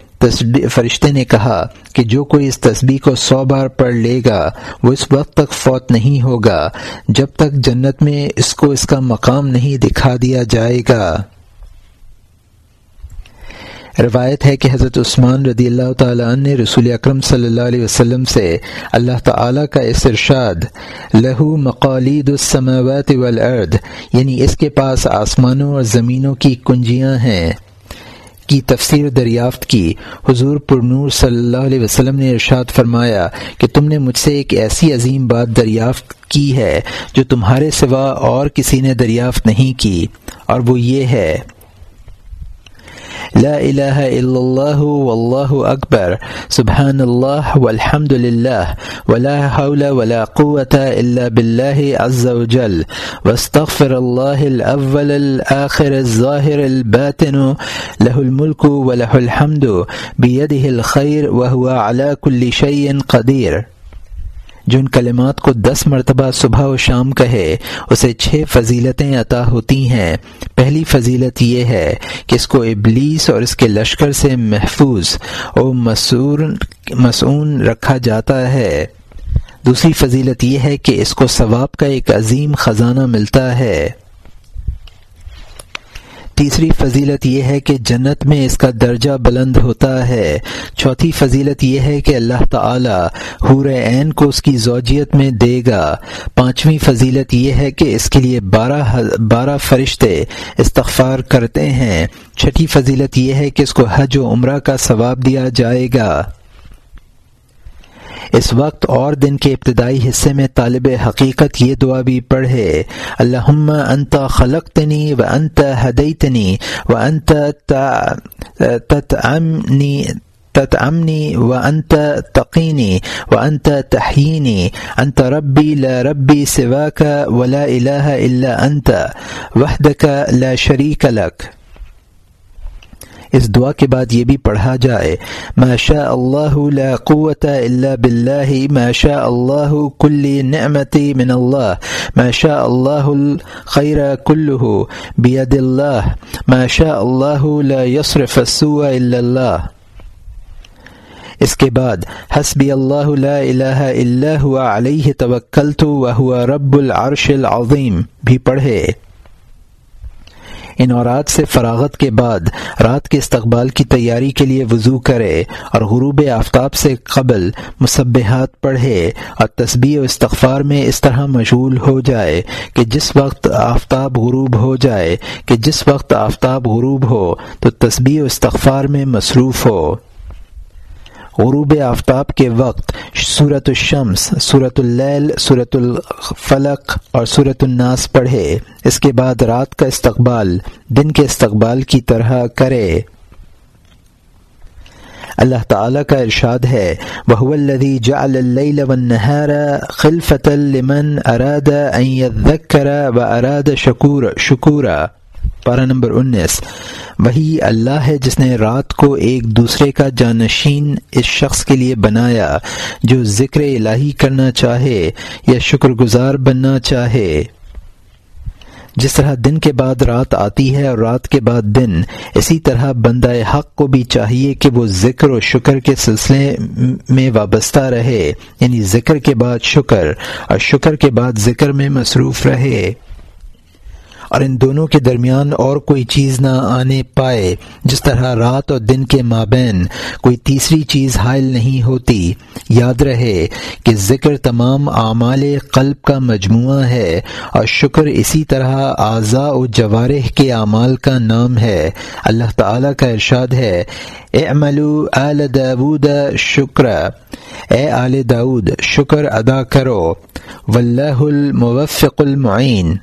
فرشتے نے کہا کہ جو کوئی اس تسبیح کو سو بار پڑھ لے گا، وہ اس وقت تک فوت نہیں ہوگا، جب تک جنت میں اس کو اس کا مقام نہیں دکھا دیا جائے گا۔ روایت ہے کہ حضرت عثمان رضی اللہ تعالیٰ عنہ نے رسول اکرم صلی اللہ علیہ وسلم سے اللہ تعالیٰ کا اس ارشاد لہو مقالید السماوات والارض یعنی اس کے پاس آسمانوں اور زمینوں کی کنجیاں ہیں، کی تفسیر دریافت کی۔ حضور پر نور صلی اللہ علیہ وسلم نے ارشاد فرمایا کہ تم نے مجھ سے ایک ایسی عظیم بات دریافت کی ہے جو تمہارے سوا اور کسی نے دریافت نہیں کی، اور وہ یہ ہے۔ لا الہ الا اللہ واللہ اکبر سبحان اللہ والحمد للہ ولا حول ولا قوة الا باللہ عز وجل. واستغفر اللہ الاول الاخر الظاہر الباطن. له الملک وله الحمد. بیده الخیر وهو على كل شيء قدیر جو ان کلمات کو دس مرتبہ صبح و شام کہے، اسے چھ فضیلتیں عطا ہوتی ہیں۔ پہلی فضیلت یہ ہے کہ اس کو ابلیس اور اس کے لشکر سے محفوظ اور مسعون رکھا جاتا ہے۔ دوسری فضیلت یہ ہے کہ اس کو ثواب کا ایک عظیم خزانہ ملتا ہے۔ تیسری فضیلت یہ ہے کہ جنت میں اس کا درجہ بلند ہوتا ہے۔ چوتھی فضیلت یہ ہے کہ اللہ تعالی حور عین کو اس کی زوجیت میں دے گا۔ پانچویں فضیلت یہ ہے کہ اس کے لیے بارہ بارہ فرشتے استغفار کرتے ہیں۔ چھٹی فضیلت یہ ہے کہ اس کو حج و عمرہ کا ثواب دیا جائے گا۔ اس وقت اور دن کے ابتدائی حصے میں طالب حقیقت یہ دعا بھی پڑھے اللہ انت خلقتنی و انت ہدیتنی و انت تتعمنی تتعمني وأنت تقيني وأنت تحييني أنت ربي لا ربي سواك ولا إله إلا أنت وحدك لا شريك لك اس دعا کے بعد یہ بھی پڑھا جائے، ما شاء اللہ لا قوت الا باللہ، ما شاء اللہ کل نعمتی من اللہ، ما شاء اللہ الخیر کلہ بید اللہ، ما شاء اللہ لا يصرف السوء الا اللہ۔ اس کے بعد، حسبی اللہ لا الہ الا ہوا، علیہ توکلت وهو رب العرش العظیم، بھی پڑھے۔ ان اورات سے فراغت کے بعد رات کے استقبال کی تیاری کے لیے وضو کرے اور غروب آفتاب سے قبل مصبحات پڑھے اور تسبیح و استغفار میں اس طرح مشغول ہو جائے کہ جس وقت آفتاب غروب ہو جائے کہ جس وقت آفتاب غروب ہو تو تسبیح و استغفار میں مصروف ہو۔ غروب آفتاب کے وقت صورت الشمس صورت اللیل صورت الفلق اور صورت الناس پڑھے۔ اس کے بعد رات کا استقبال، دن کے استقبال کی طرح کرے۔ اللہ تعالیٰ کا ارشاد ہے وہ الذي جعل الليل والنهار خلفة لمن اراد ان يذكر واراد شکور شکورا پارہ نمبر انیس، وہی اللہ ہے جس نے رات کو ایک دوسرے کا جانشین اس شخص کے لیے بنایا، جو ذکر الہی کرنا چاہے یا شکر گزار بننا چاہے۔ جس طرح دن کے بعد رات آتی ہے اور رات کے بعد دن، اسی طرح بندہ حق کو بھی چاہیے کہ وہ ذکر و شکر کے سلسلے میں وابستہ رہے یعنی ذکر کے بعد شکر اور شکر کے بعد ذکر میں مصروف رہے۔ اور ان دونوں کے درمیان اور کوئی چیز نہ آنے پائے۔ جس طرح رات اور دن کے مابین کوئی تیسری چیز حائل نہیں ہوتی، یاد رہے کہ ذکر تمام اعمال قلب کا مجموعہ ہے اور شکر اسی طرح اعضاء و جوارح کے اعمال کا نام ہے۔ اللہ تعالی کا ارشاد ہے اعملو آل داود شکر۔ اے آل داود شکر ادا کرو۔ واللہ الموفق المعین۔